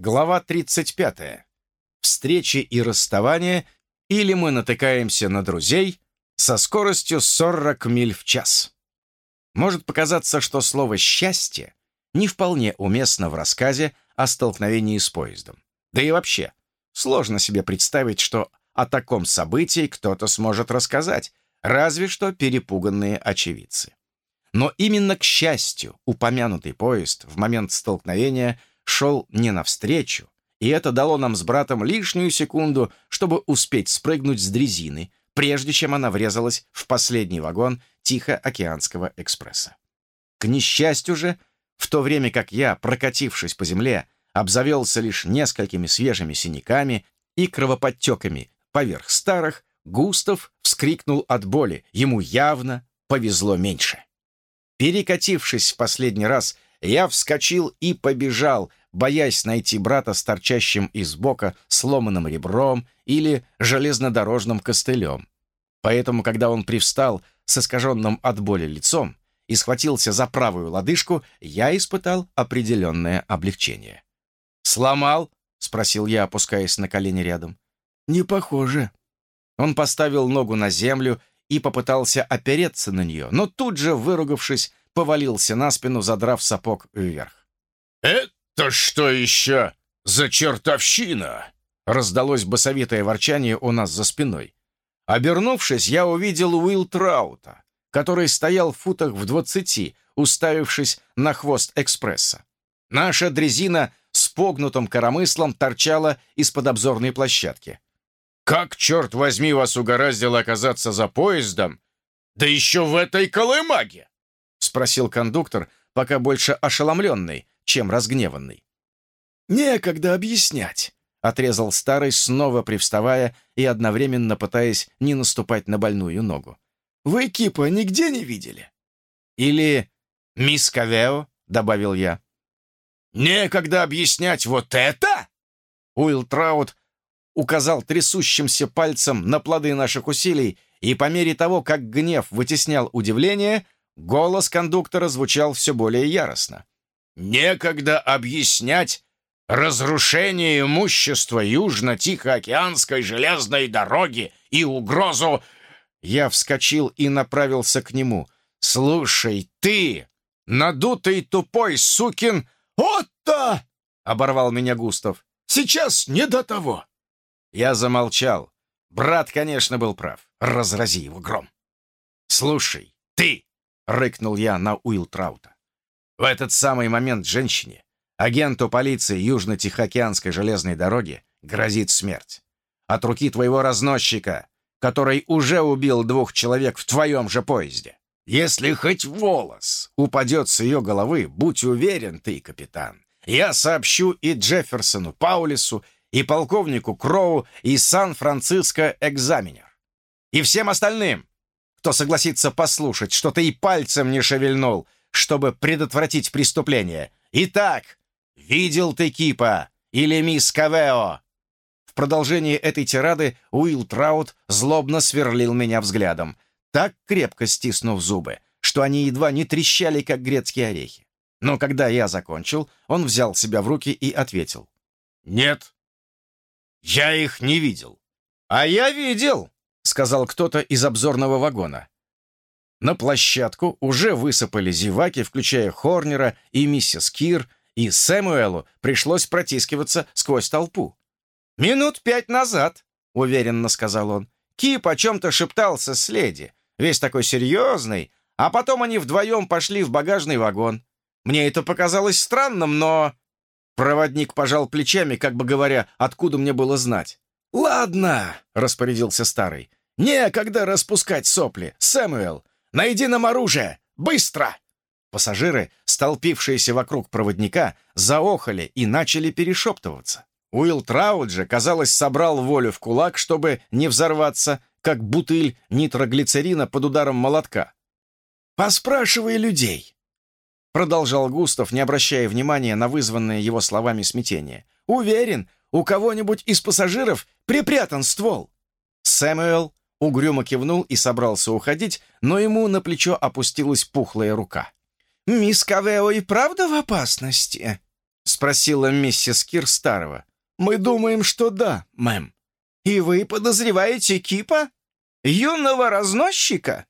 Глава 35. Встречи и расставания, или мы натыкаемся на друзей со скоростью 40 миль в час. Может показаться, что слово «счастье» не вполне уместно в рассказе о столкновении с поездом. Да и вообще, сложно себе представить, что о таком событии кто-то сможет рассказать, разве что перепуганные очевидцы. Но именно к счастью упомянутый поезд в момент столкновения шел не навстречу, и это дало нам с братом лишнюю секунду, чтобы успеть спрыгнуть с дрезины, прежде чем она врезалась в последний вагон Тихоокеанского экспресса. К несчастью же, в то время как я, прокатившись по земле, обзавелся лишь несколькими свежими синяками и кровоподтеками поверх старых, Густав вскрикнул от боли, ему явно повезло меньше. Перекатившись в последний раз, я вскочил и побежал, боясь найти брата с торчащим из бока сломанным ребром или железнодорожным костылем. Поэтому, когда он привстал с искаженным от боли лицом и схватился за правую лодыжку, я испытал определенное облегчение. «Сломал?» — спросил я, опускаясь на колени рядом. «Не похоже». Он поставил ногу на землю и попытался опереться на нее, но тут же, выругавшись, повалился на спину, задрав сапог вверх. «Это «Это что еще за чертовщина?» Раздалось басовитое ворчание у нас за спиной. Обернувшись, я увидел Уилл Траута, который стоял в футах в двадцати, уставившись на хвост экспресса. Наша дрезина с погнутым коромыслом торчала из-под обзорной площадки. «Как, черт возьми, вас угораздило оказаться за поездом? Да еще в этой колымаге!» — спросил кондуктор, пока больше ошеломленный, чем разгневанный. «Некогда объяснять», — отрезал старый, снова привставая и одновременно пытаясь не наступать на больную ногу. «Вы Кипа нигде не видели?» «Или мисс Кавео», — добавил я. «Некогда объяснять вот это?» Уилл Траут указал трясущимся пальцем на плоды наших усилий, и по мере того, как гнев вытеснял удивление, голос кондуктора звучал все более яростно. Некогда объяснять разрушение имущества Южно-Тихоокеанской железной дороги и угрозу... Я вскочил и направился к нему. «Слушай, ты, надутый тупой сукин...» «Отто!» — оборвал меня Густав. «Сейчас не до того!» Я замолчал. Брат, конечно, был прав. Разрази его гром. «Слушай, ты!» — рыкнул я на Уилл Траута. В этот самый момент женщине, агенту полиции Южно-Тихоокеанской железной дороги, грозит смерть. От руки твоего разносчика, который уже убил двух человек в твоем же поезде. Если хоть волос упадет с ее головы, будь уверен ты, капитан, я сообщу и Джефферсону Паулису, и полковнику Кроу, и Сан-Франциско Экзаменер. И всем остальным, кто согласится послушать, что ты и пальцем не шевельнул — чтобы предотвратить преступление. Итак, видел ты Кипа или мисс Кавео?» В продолжении этой тирады Уилл Траут злобно сверлил меня взглядом, так крепко стиснув зубы, что они едва не трещали, как грецкие орехи. Но когда я закончил, он взял себя в руки и ответил. «Нет, я их не видел». «А я видел», — сказал кто-то из обзорного вагона. На площадку уже высыпали зеваки, включая Хорнера и миссис Кир, и Сэмуэлу пришлось протискиваться сквозь толпу. «Минут пять назад», — уверенно сказал он, Кип о чем-то шептался с леди, весь такой серьезный, а потом они вдвоем пошли в багажный вагон. Мне это показалось странным, но... Проводник пожал плечами, как бы говоря, откуда мне было знать. «Ладно», — распорядился старый, — «некогда распускать сопли. Сэмюэл, Найди нам оружие! Быстро!» Пассажиры, столпившиеся вокруг проводника, заохали и начали перешептываться. Уилл Траут казалось, собрал волю в кулак, чтобы не взорваться, как бутыль нитроглицерина под ударом молотка. «Поспрашивай людей!» Продолжал Густав, не обращая внимания на вызванное его словами смятение. «Уверен, у кого-нибудь из пассажиров припрятан ствол!» Сэмюэл Угрюмо кивнул и собрался уходить, но ему на плечо опустилась пухлая рука. «Мисс Кавео и правда в опасности?» — спросила миссис Кир старого. «Мы думаем, что да, мэм». «И вы подозреваете Кипа? Юного разносчика?»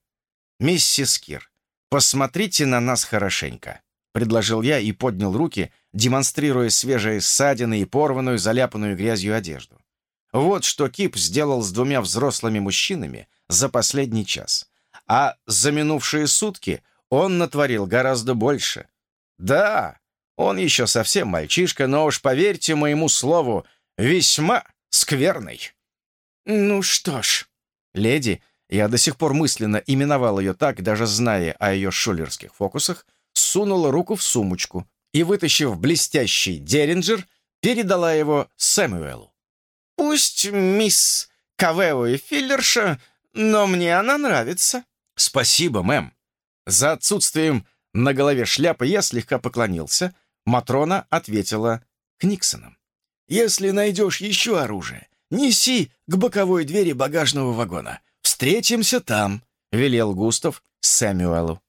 «Миссис Кир, посмотрите на нас хорошенько», — предложил я и поднял руки, демонстрируя свежие ссадины и порванную, заляпанную грязью одежду. Вот что Кип сделал с двумя взрослыми мужчинами за последний час. А за минувшие сутки он натворил гораздо больше. Да, он еще совсем мальчишка, но уж поверьте моему слову, весьма скверный. Ну что ж, леди, я до сих пор мысленно именовал ее так, даже зная о ее шулерских фокусах, сунула руку в сумочку и, вытащив блестящий деринджер, передала его Сэмюэлу. «Пусть мисс Кавео и Филлерша, но мне она нравится». «Спасибо, мэм». За отсутствием на голове шляпы я слегка поклонился. Матрона ответила Книксоном. «Если найдешь еще оружие, неси к боковой двери багажного вагона. Встретимся там», — велел Густав Сэмюэлу.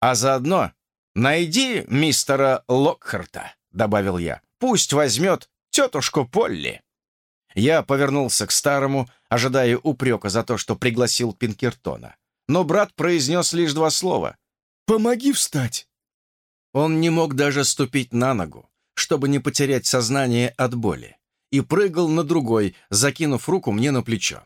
«А заодно найди мистера Локхарта», — добавил я. «Пусть возьмет тетушку Полли». Я повернулся к старому, ожидая упрека за то, что пригласил Пинкертона. Но брат произнес лишь два слова. «Помоги встать!» Он не мог даже ступить на ногу, чтобы не потерять сознание от боли, и прыгал на другой, закинув руку мне на плечо.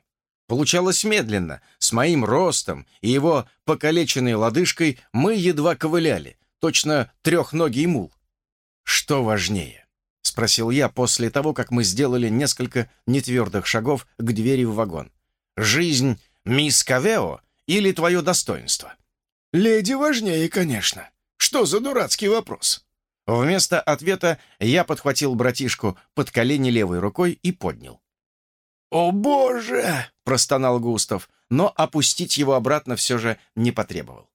Получалось медленно, с моим ростом и его покалеченной лодыжкой мы едва ковыляли, точно трехногий мул. Что важнее? — спросил я после того, как мы сделали несколько нетвердых шагов к двери в вагон. «Жизнь мисс Кавео или твое достоинство?» «Леди важнее, конечно. Что за дурацкий вопрос?» Вместо ответа я подхватил братишку под колени левой рукой и поднял. «О, Боже!» — простонал Густав, но опустить его обратно все же не потребовал.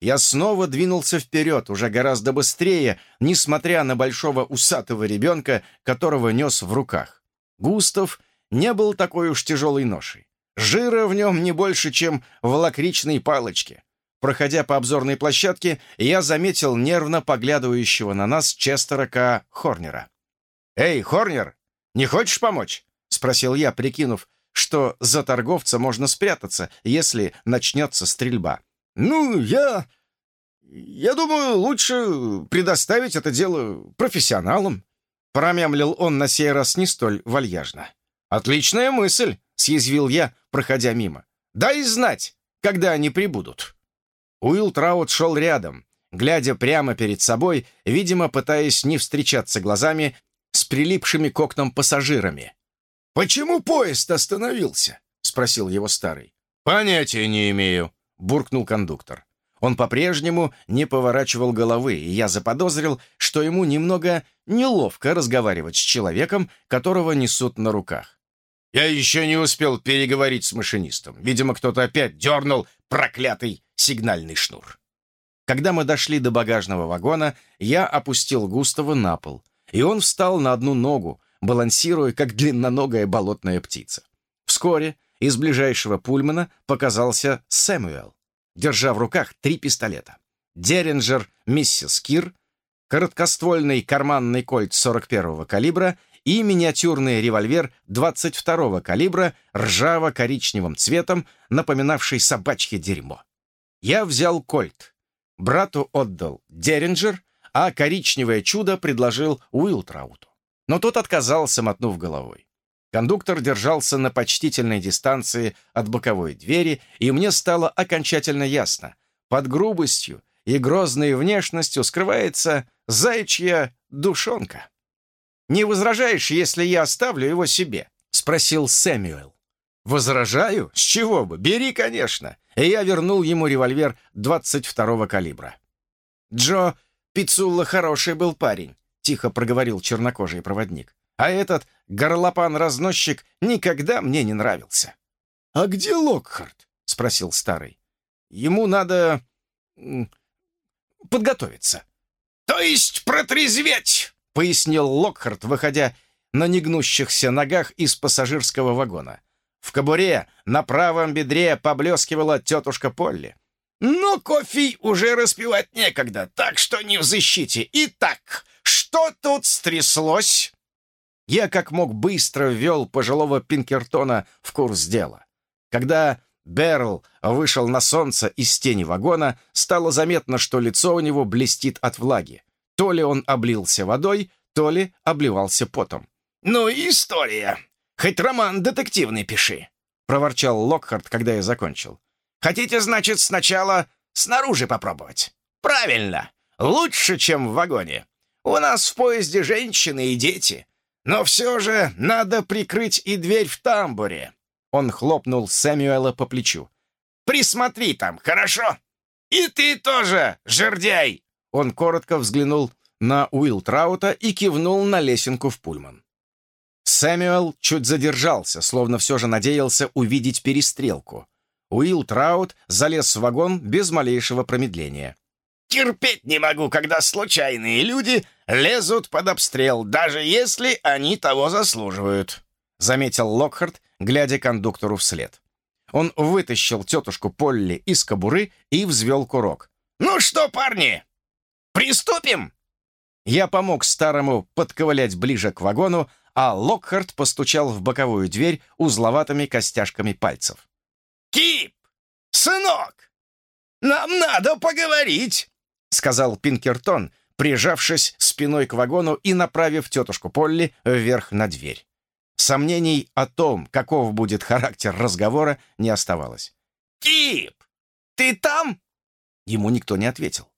Я снова двинулся вперед, уже гораздо быстрее, несмотря на большого усатого ребенка, которого нес в руках. Густав не был такой уж тяжелой ношей. Жира в нем не больше, чем в лакричной палочке. Проходя по обзорной площадке, я заметил нервно поглядывающего на нас Честера К. Хорнера. «Эй, Хорнер, не хочешь помочь?» — спросил я, прикинув, что за торговца можно спрятаться, если начнется стрельба. «Ну, я... я думаю, лучше предоставить это дело профессионалам», промямлил он на сей раз не столь вальяжно. «Отличная мысль», — съязвил я, проходя мимо. «Дай знать, когда они прибудут». Уилл Траут шел рядом, глядя прямо перед собой, видимо, пытаясь не встречаться глазами с прилипшими к окнам пассажирами. «Почему поезд остановился?» — спросил его старый. «Понятия не имею», буркнул кондуктор. Он по-прежнему не поворачивал головы, и я заподозрил, что ему немного неловко разговаривать с человеком, которого несут на руках. Я еще не успел переговорить с машинистом. Видимо, кто-то опять дернул проклятый сигнальный шнур. Когда мы дошли до багажного вагона, я опустил Густава на пол, и он встал на одну ногу, балансируя, как длинноногая болотная птица. Вскоре из ближайшего пульмана показался Сэмюэл, держа в руках три пистолета. Деринджер «Миссис Кир», короткоствольный карманный кольт 41-го калибра и миниатюрный револьвер 22-го калибра ржаво-коричневым цветом, напоминавший собачье дерьмо. Я взял кольт. Брату отдал Деринджер, а коричневое чудо предложил Уилтрауту. Но тот отказался, мотнув головой. Кондуктор держался на почтительной дистанции от боковой двери, и мне стало окончательно ясно. Под грубостью и грозной внешностью скрывается заячья душонка. «Не возражаешь, если я оставлю его себе?» — спросил Сэмюэл. «Возражаю? С чего бы? Бери, конечно!» И я вернул ему револьвер 22-го калибра. «Джо Пицулла хороший был парень», — тихо проговорил чернокожий проводник. «А этот горлопан-разносчик никогда мне не нравился. «А где Локхарт?» — спросил старый. «Ему надо... подготовиться». «То есть протрезветь?» — пояснил Локхарт, выходя на негнущихся ногах из пассажирского вагона. В кобуре на правом бедре поблескивала тетушка Полли. Но кофе уже распивать некогда, так что не в защите. Итак, что тут стряслось?» Я как мог быстро ввел пожилого Пинкертона в курс дела. Когда Берл вышел на солнце из тени вагона, стало заметно, что лицо у него блестит от влаги. То ли он облился водой, то ли обливался потом. «Ну и история. Хоть роман детективный пиши», — проворчал Локхарт, когда я закончил. «Хотите, значит, сначала снаружи попробовать?» «Правильно. Лучше, чем в вагоне. У нас в поезде женщины и дети. Но все же надо прикрыть и дверь в тамбуре. Он хлопнул Сэмюэла по плечу. «Присмотри там, хорошо? И ты тоже, жердяй!» Он коротко взглянул на Уилл Траута и кивнул на лесенку в пульман. Сэмюэл чуть задержался, словно все же надеялся увидеть перестрелку. Уилл Траут залез в вагон без малейшего промедления. «Терпеть не могу, когда случайные люди лезут под обстрел, даже если они того заслуживают», — заметил Локхарт, глядя кондуктору вслед. Он вытащил тетушку Полли из кобуры и взвел курок. «Ну что, парни, приступим?» Я помог старому подковылять ближе к вагону, а Локхарт постучал в боковую дверь узловатыми костяшками пальцев. «Кип! Сынок! Нам надо поговорить!» — сказал Пинкертон, прижавшись спиной к вагону и направив тетушку Полли вверх на дверь. Сомнений о том, каков будет характер разговора, не оставалось. «Кип, ты там?» Ему никто не ответил.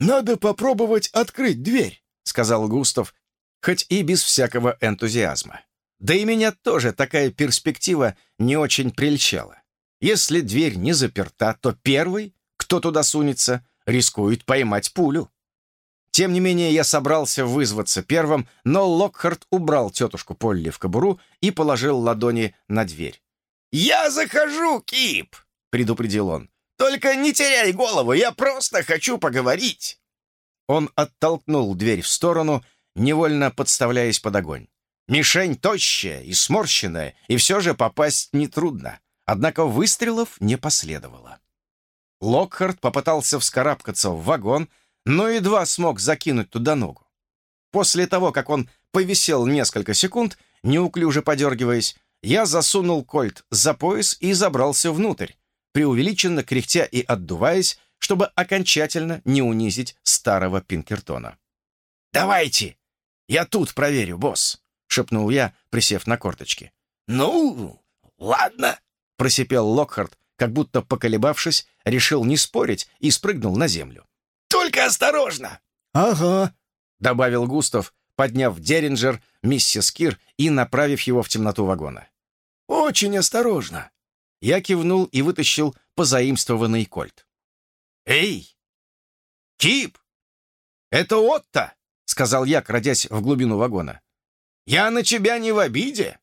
«Надо попробовать открыть дверь», — сказал Густав, хоть и без всякого энтузиазма. Да и меня тоже такая перспектива не очень прельщала. Если дверь не заперта, то первый, кто туда сунется, рискует поймать пулю. Тем не менее, я собрался вызваться первым, но Локхарт убрал тетушку Полли в кобуру и положил ладони на дверь. «Я захожу, Кип!» — предупредил он. «Только не теряй голову, я просто хочу поговорить!» Он оттолкнул дверь в сторону, невольно подставляясь под огонь. Мишень тощая и сморщенная, и все же попасть нетрудно. Однако выстрелов не последовало. Локхарт попытался вскарабкаться в вагон, но едва смог закинуть туда ногу. После того, как он повисел несколько секунд, неуклюже подергиваясь, я засунул кольт за пояс и забрался внутрь, преувеличенно кряхтя и отдуваясь, чтобы окончательно не унизить старого Пинкертона. «Давайте! Я тут проверю, босс!» — шепнул я, присев на корточки. «Ну, ладно!» — просипел Локхард, как будто поколебавшись, решил не спорить и спрыгнул на землю. Только осторожно!» «Ага», — добавил Густав, подняв Деринджер, миссис Кир и направив его в темноту вагона. «Очень осторожно!» Я кивнул и вытащил позаимствованный кольт. «Эй! Кип! Это Отто!» — сказал я, крадясь в глубину вагона. «Я на тебя не в обиде.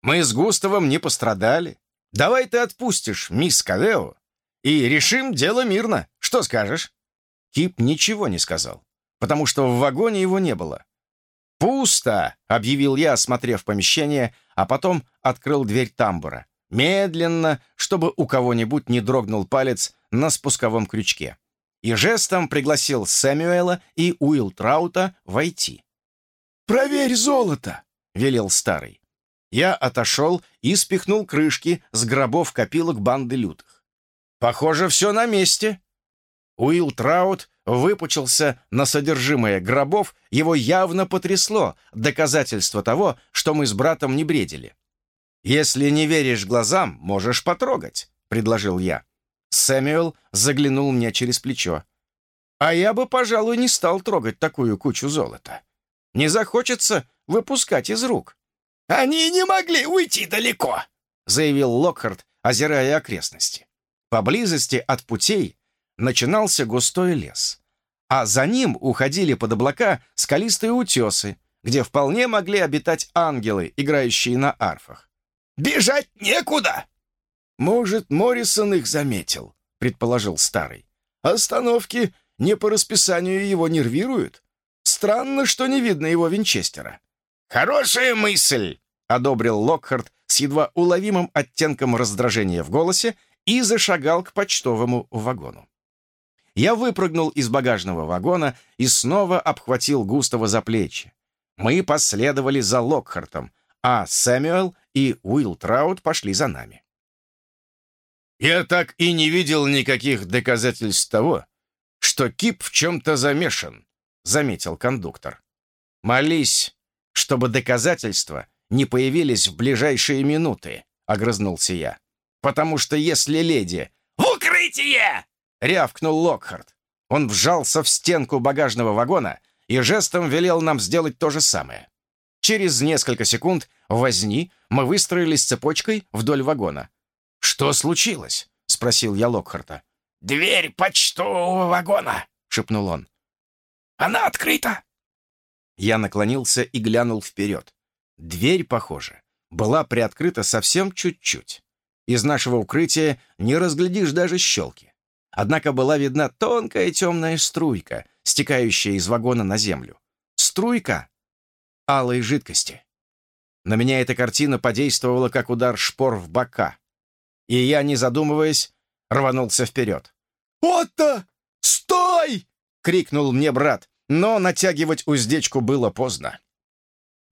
Мы с Густавом не пострадали. Давай ты отпустишь мисс Кавео и решим дело мирно. Что скажешь?» Кип ничего не сказал, потому что в вагоне его не было. «Пусто!» — объявил я, осмотрев помещение, а потом открыл дверь тамбура. Медленно, чтобы у кого-нибудь не дрогнул палец на спусковом крючке. И жестом пригласил Сэмюэла и Уилл Траута войти. «Проверь золото!» — велел старый. Я отошел и спихнул крышки с гробов копилок банды лютых. «Похоже, все на месте», Уилл Траут выпучился на содержимое гробов, его явно потрясло доказательство того, что мы с братом не бредили. «Если не веришь глазам, можешь потрогать», — предложил я. Сэмюэл заглянул мне через плечо. «А я бы, пожалуй, не стал трогать такую кучу золота. Не захочется выпускать из рук». «Они не могли уйти далеко», — заявил Локхард, озирая окрестности. Поблизости от путей начинался густой лес, а за ним уходили под облака скалистые утесы, где вполне могли обитать ангелы, играющие на арфах. «Бежать некуда!» «Может, Моррисон их заметил», — предположил старый. «Остановки не по расписанию его нервируют. Странно, что не видно его винчестера». «Хорошая мысль!» — одобрил Локхард с едва уловимым оттенком раздражения в голосе и зашагал к почтовому вагону. Я выпрыгнул из багажного вагона и снова обхватил Густава за плечи. Мы последовали за Локхартом, а Сэмюэл и Уилл Траут пошли за нами. «Я так и не видел никаких доказательств того, что Кип в чем-то замешан», — заметил кондуктор. «Молись, чтобы доказательства не появились в ближайшие минуты», — огрызнулся я. «Потому что если леди...» «В укрытие!» — рявкнул Локхарт. Он вжался в стенку багажного вагона и жестом велел нам сделать то же самое. Через несколько секунд возни мы выстроились цепочкой вдоль вагона. «Что случилось?» — спросил я Локхарта. «Дверь почтового вагона!» — шепнул он. «Она открыта!» Я наклонился и глянул вперед. Дверь, похоже, была приоткрыта совсем чуть-чуть. Из нашего укрытия не разглядишь даже щелки. Однако была видна тонкая темная струйка, стекающая из вагона на землю. Струйка алой жидкости. На меня эта картина подействовала, как удар шпор в бока. И я, не задумываясь, рванулся вперед. «Отто! Стой!» — крикнул мне брат, но натягивать уздечку было поздно.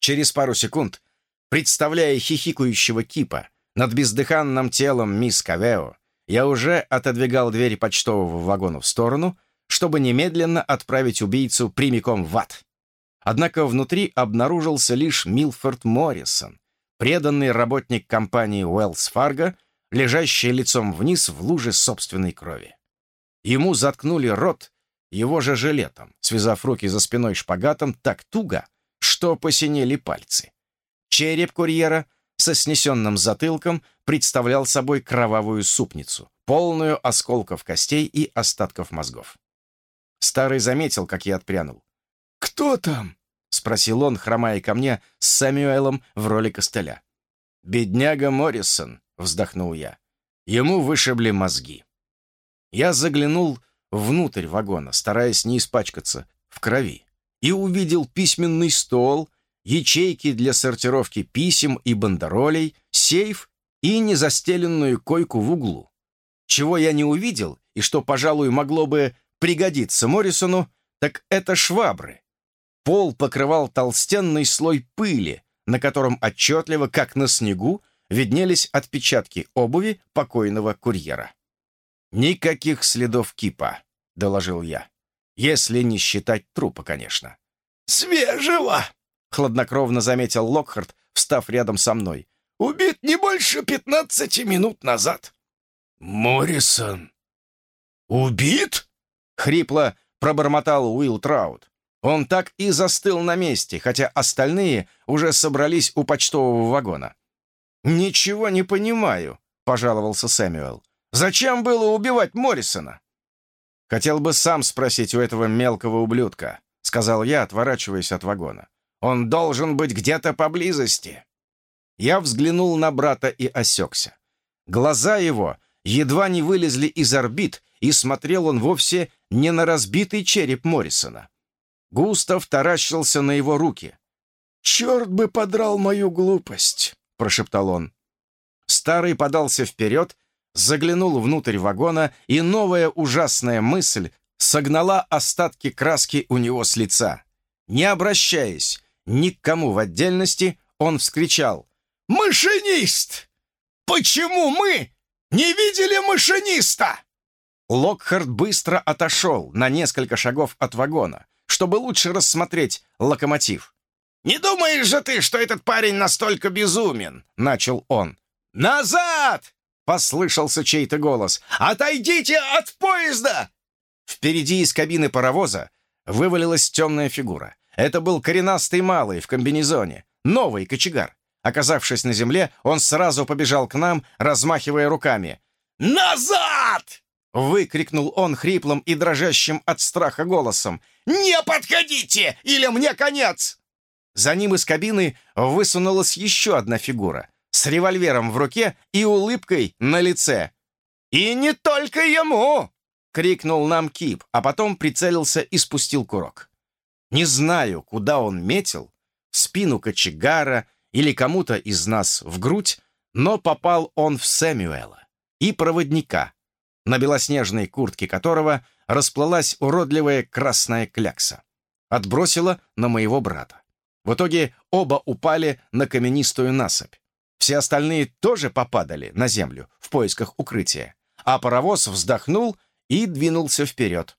Через пару секунд, представляя хихикающего кипа над бездыханным телом мисс Кавео, я уже отодвигал дверь почтового вагона в сторону, чтобы немедленно отправить убийцу прямиком в ад. Однако внутри обнаружился лишь Милфорд Моррисон, преданный работник компании Уэллс Фарго, лежащий лицом вниз в луже собственной крови. Ему заткнули рот его же жилетом, связав руки за спиной шпагатом так туго, что посинели пальцы. Череп курьера со снесенным затылком представлял собой кровавую супницу, полную осколков костей и остатков мозгов. Старый заметил, как я отпрянул. «Кто там?» — спросил он, хромая ко мне с Сэмюэлом в роли костыля. «Бедняга Моррисон», — вздохнул я. Ему вышибли мозги. Я заглянул внутрь вагона, стараясь не испачкаться в крови, и увидел письменный стол, ячейки для сортировки писем и бандеролей, сейф и незастеленную койку в углу. Чего я не увидел, и что, пожалуй, могло бы пригодиться Моррисону, так это швабры. Пол покрывал толстенный слой пыли, на котором отчетливо, как на снегу, виднелись отпечатки обуви покойного курьера. «Никаких следов кипа», — доложил я. «Если не считать трупа, конечно». «Свежего!» — хладнокровно заметил Локхард, встав рядом со мной. «Убит не больше пятнадцати минут назад». «Моррисон убит?» — хрипло пробормотал Уилл Траут. Он так и застыл на месте, хотя остальные уже собрались у почтового вагона. «Ничего не понимаю», — пожаловался Сэмюэл. «Зачем было убивать Моррисона?» «Хотел бы сам спросить у этого мелкого ублюдка», — сказал я, отворачиваясь от вагона. «Он должен быть где-то поблизости». Я взглянул на брата и осекся. Глаза его едва не вылезли из орбит, и смотрел он вовсе не на разбитый череп Моррисона. Густав таращился на его руки. «Черт бы подрал мою глупость!» — прошептал он. Старый подался вперед, заглянул внутрь вагона, и новая ужасная мысль согнала остатки краски у него с лица. Не обращаясь ни к кому в отдельности, он вскричал «Машинист! Почему мы не видели машиниста?» Локхард быстро отошел на несколько шагов от вагона, чтобы лучше рассмотреть локомотив. «Не думаешь же ты, что этот парень настолько безумен?» — начал он. «Назад!» — послышался чей-то голос. «Отойдите от поезда!» Впереди из кабины паровоза вывалилась темная фигура. Это был коренастый малый в комбинезоне, новый кочегар. Оказавшись на земле, он сразу побежал к нам, размахивая руками. «Назад!» — выкрикнул он хриплым и дрожащим от страха голосом. «Не подходите, или мне конец!» За ним из кабины высунулась еще одна фигура с револьвером в руке и улыбкой на лице. «И не только ему!» — крикнул нам Кип, а потом прицелился и спустил курок. Не знаю, куда он метил, в спину кочегара или кому-то из нас в грудь, но попал он в Сэмюэла. и проводника, на белоснежной куртке которого расплылась уродливая красная клякса. Отбросила на моего брата. В итоге оба упали на каменистую насыпь. Все остальные тоже попадали на землю в поисках укрытия, а паровоз вздохнул и двинулся вперед.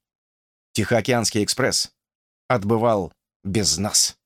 Тихоокеанский экспресс отбывал без нас.